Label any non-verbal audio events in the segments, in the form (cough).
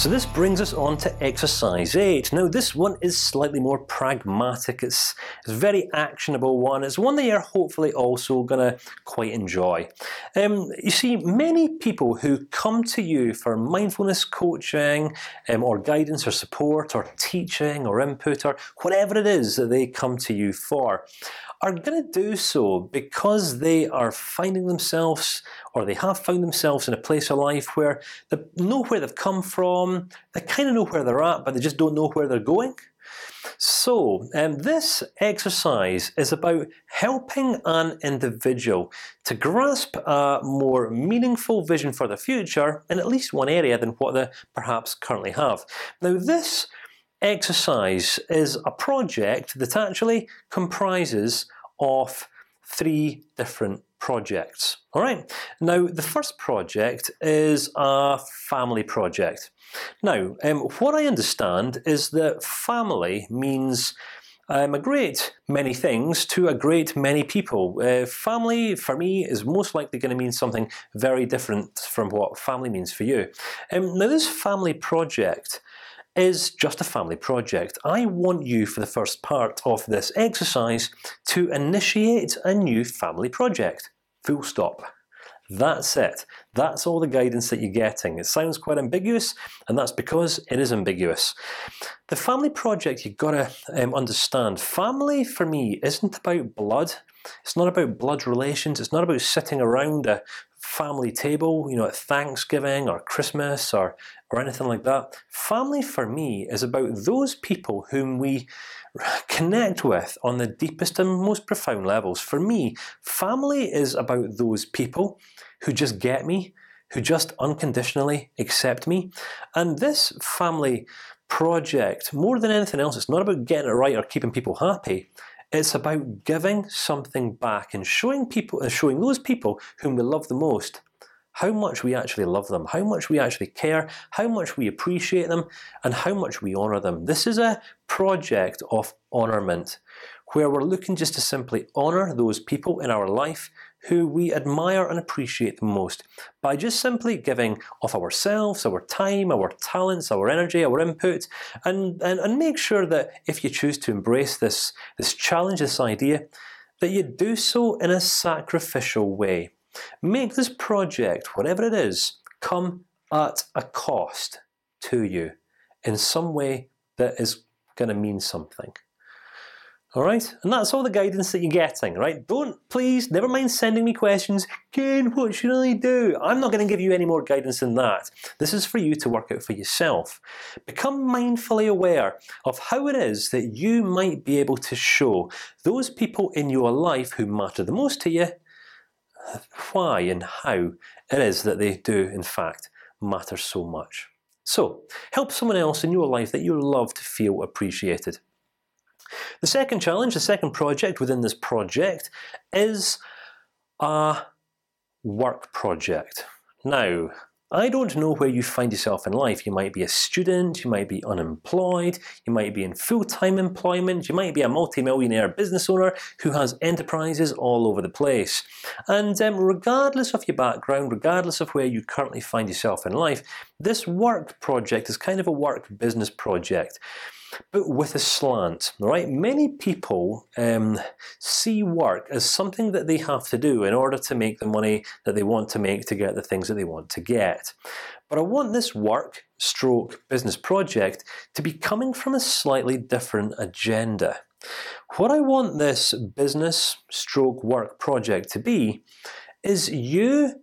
So this brings us on to exercise eight. Now this one is slightly more pragmatic. It's, it's a very actionable one. It's one that you're hopefully also going to quite enjoy. Um, you see, many people who come to you for mindfulness coaching, um, or guidance, or support, or teaching, or input, or whatever it is that they come to you for, are going to do so because they are finding themselves, or they have found themselves in a place of life where they know where they've come from, they kind of know where they're at, but they just don't know where they're going. So um, this exercise is about helping an individual to grasp a more meaningful vision for the future in at least one area than what they perhaps currently have. Now this exercise is a project that actually comprises of three different projects. All right. Now the first project is a family project. Now, um, what I understand is that family means um, a great many things to a great many people. Uh, family, for me, is most likely going to mean something very different from what family means for you. Um, now, this family project is just a family project. I want you, for the first part of this exercise, to initiate a new family project. Full stop. That's it. That's all the guidance that you're getting. It sounds quite ambiguous, and that's because it is ambiguous. The family project you've got to um, understand. Family for me isn't about blood. It's not about blood relations. It's not about sitting around a family table, you know, at Thanksgiving or Christmas or or anything like that. Family for me is about those people whom we (laughs) connect with on the deepest and most profound levels. For me, family is about those people who just get me, who just unconditionally accept me, and this family project, more than anything else, it's not about getting it right or keeping people happy. It's about giving something back and showing people, and showing those people whom we love the most how much we actually love them, how much we actually care, how much we appreciate them, and how much we honor them. This is a project of honorment, where we're looking just to simply honor those people in our life who we admire and appreciate the most by just simply giving of ourselves, our time, our talents, our energy, our input, and and, and make sure that if you choose to embrace this this challenge, this idea, that you do so in a sacrificial way. Make this project, whatever it is, come at a cost to you in some way that is going to mean something. All right, and that's all the guidance that you're getting. Right? Don't please, never mind sending me questions. Ken, what should I do? I'm not going to give you any more guidance than that. This is for you to work out for yourself. Become mindfully aware of how it is that you might be able to show those people in your life who matter the most to you why and how it is that they do, in fact, matter so much. So, help someone else in your life that you love to feel appreciated. The second challenge, the second project within this project, is a work project. Now, I don't know where you find yourself in life. You might be a student, you might be unemployed, you might be in full-time employment, you might be a multi-millionaire business owner who has enterprises all over the place. And um, regardless of your background, regardless of where you currently find yourself in life, this work project is kind of a work business project but with a slant. Right? Many people um, see work as something that they have to do in order to make the money that they want to make to get the things that they want to get. But I want this work stroke business project to be coming from a slightly different agenda. What I want this business stroke work project to be is you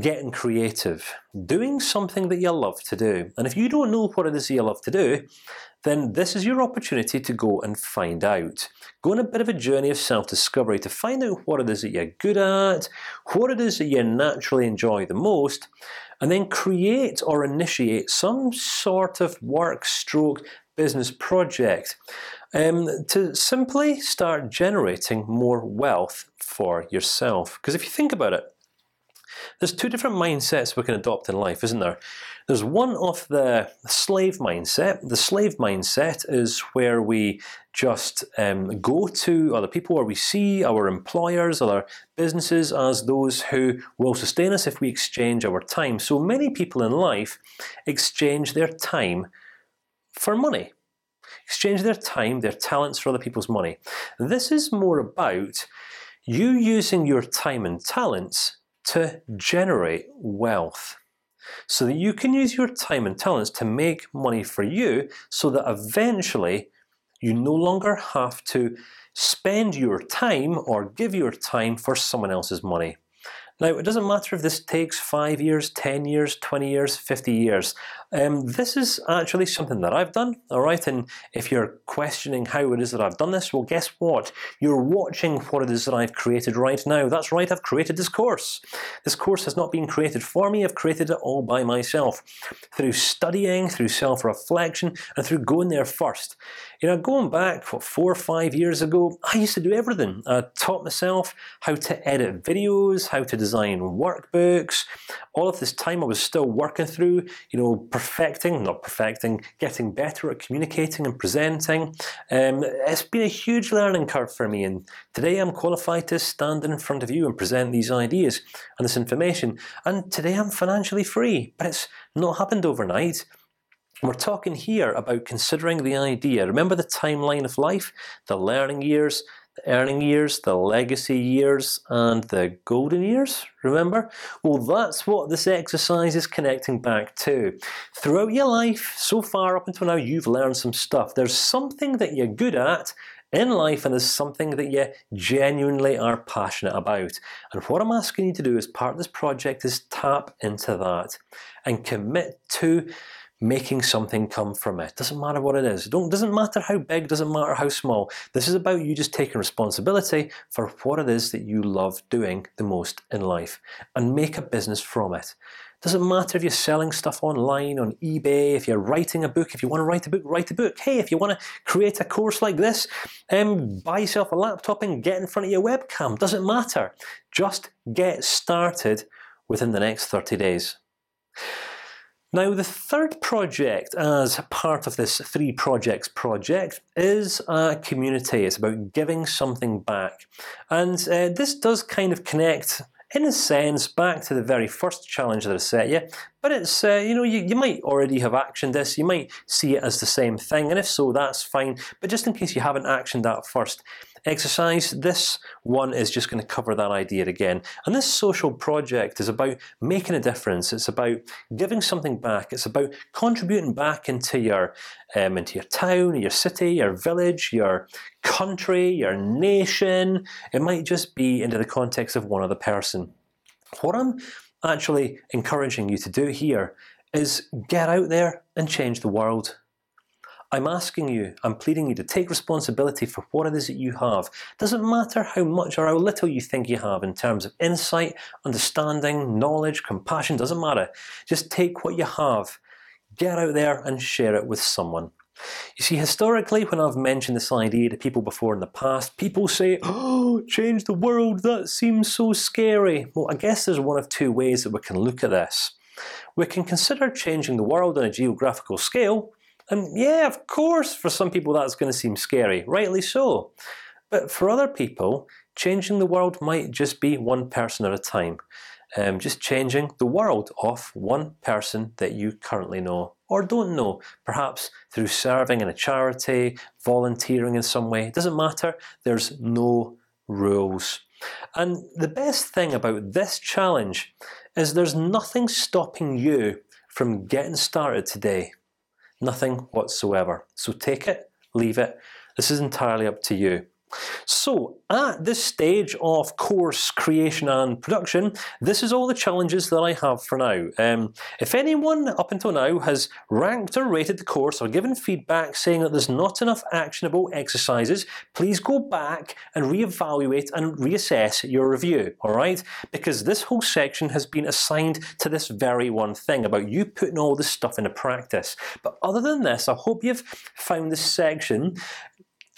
getting creative, doing something that you love to do. And if you don't know what it is you love to do, then this is your opportunity to go and find out. Go on a bit of a journey of self-discovery to find out what it is that you're good at, what it is that you naturally enjoy the most, and then create or initiate some sort of work stroke business project um, to simply start generating more wealth for yourself. Because if you think about it, There's two different mindsets we can adopt in life, isn't there? There's one of the slave mindset. The slave mindset is where we just um, go to other people, or we see our employers, other businesses as those who will sustain us if we exchange our time. So many people in life exchange their time for money exchange their time, their talents for other people's money. This is more about you using your time and talents to generate wealth so that you can use your time and talents to make money for you, so that eventually you no longer have to spend your time or give your time for someone else's money. Now, it doesn't matter if this takes five years, ten years, twenty years, fifty years. Um, this is actually something that I've done. All right, and if you're questioning how it is that I've done this, well, guess what? You're watching what it is that I've created right now. That's right, I've created this course. This course has not been created for me. I've created it all by myself, through studying, through self-reflection, and through going there first. You know, going back what four or five years ago, I used to do everything. I taught myself how to edit videos, how to design workbooks. All of this time I was still working through, you know, perfecting, not perfecting, getting better at communicating and presenting. Um, it's been a huge learning curve for me, and today I'm qualified to stand in front of you and present these ideas and this information. And today I'm financially free, but it's not happened overnight. We're talking here about considering the idea. Remember the timeline of life, the learning years, earning years, the legacy years, and the golden years. Remember? Well, that's what this exercise is connecting back to. Throughout your life, so far up until now, you've learned some stuff. There's something that you're good at in life, and there's something that you genuinely are passionate about. And what I'm asking you to do as part of this project is tap into that and commit to making something come from it. Doesn't matter what it is. Don't doesn't matter how big. Doesn't matter how small. This is about you just taking responsibility for what it is that you love doing the most in life, and make a business from it. Doesn't matter if you're selling stuff online on eBay, if you're writing a book, if you want to write a book, write a book. Hey, if you want to create a course like this, um, buy yourself a laptop and get in front of your webcam. Doesn't matter. Just get started within the next 30 days. Now, the third project, as part of this three projects project, is a community. It's about giving something back, and uh, this does kind of connect in a sense back to the very first challenge that I set you. But it's uh, you know you, you might already have actioned this. You might see it as the same thing, and if so, that's fine. But just in case you haven't actioned that first, exercise. This one is just going to cover that idea again. And this social project is about making a difference. It's about giving something back. It's about contributing back into your um, into your town, your city, your village, your country, your nation. It might just be into the context of one other person. What I'm actually encouraging you to do here is get out there and change the world. I'm asking you, I'm pleading you to take responsibility for what it is that you have. Doesn't matter how much or how little you think you have in terms of insight, understanding, knowledge, compassion. Doesn't matter. Just take what you have, get out there and share it with someone. You see, historically, when I've mentioned this idea to people before in the past, people say, "Oh, change the world. That seems so scary." Well, I guess there's one of two ways that we can look at this. We can consider changing the world on a geographical scale, and yeah, of course, for some people that's going to seem scary, rightly so. But for other people, changing the world might just be one person at a time. Um, just changing the world of one person that you currently know or don't know, perhaps through serving in a charity, volunteering in some way. It doesn't matter. There's no rules. And the best thing about this challenge is there's nothing stopping you from getting started today. Nothing whatsoever. So take it, leave it. This is entirely up to you. So at this stage of course creation and production, this is all the challenges that I have for now. Um, if anyone up until now has ranked or rated the course or given feedback saying that there's not enough actionable exercises, please go back and reevaluate and reassess your review. All right, because this whole section has been assigned to this very one thing about you putting all this stuff into practice. But other than this, I hope you've found this section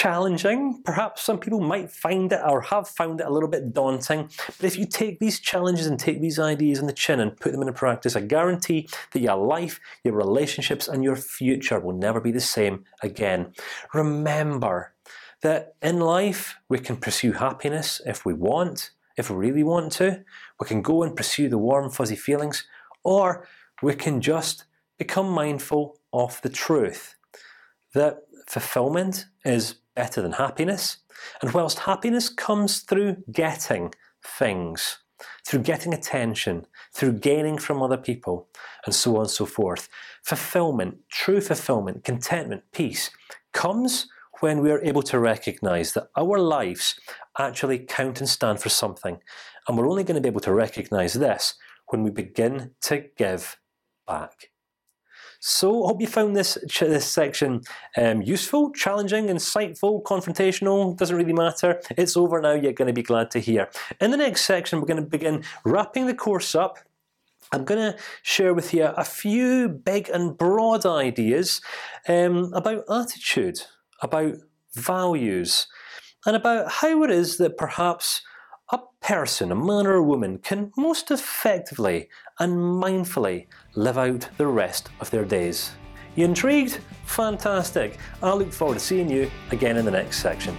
challenging. Perhaps some people might find it or have found it a little bit daunting. But if you take these challenges and take these ideas on the chin and put them into practice, I guarantee that your life, your relationships, and your future will never be the same again. Remember that in life we can pursue happiness if we want, if we really want to. We can go and pursue the warm, fuzzy feelings, or we can just become mindful of the truth that fulfillment is better than happiness, and whilst happiness comes through getting things, through getting attention, through gaining from other people, and so on and so forth, fulfillment, true fulfillment, contentment, peace, comes when we are able to recognize that our lives actually count and stand for something, and we're only going to be able to recognize this when we begin to give back. So, I hope you found this this section um, useful, challenging, insightful, confrontational. Doesn't really matter. It's over now. You're going to be glad to hear. In the next section, we're going to begin wrapping the course up. I'm going to share with you a few big and broad ideas um, about attitude, about values, and about how it is that perhaps a person, a man or a woman, can most effectively and mindfully live out the rest of their days. You intrigued? Fantastic! I look forward to seeing you again in the next section.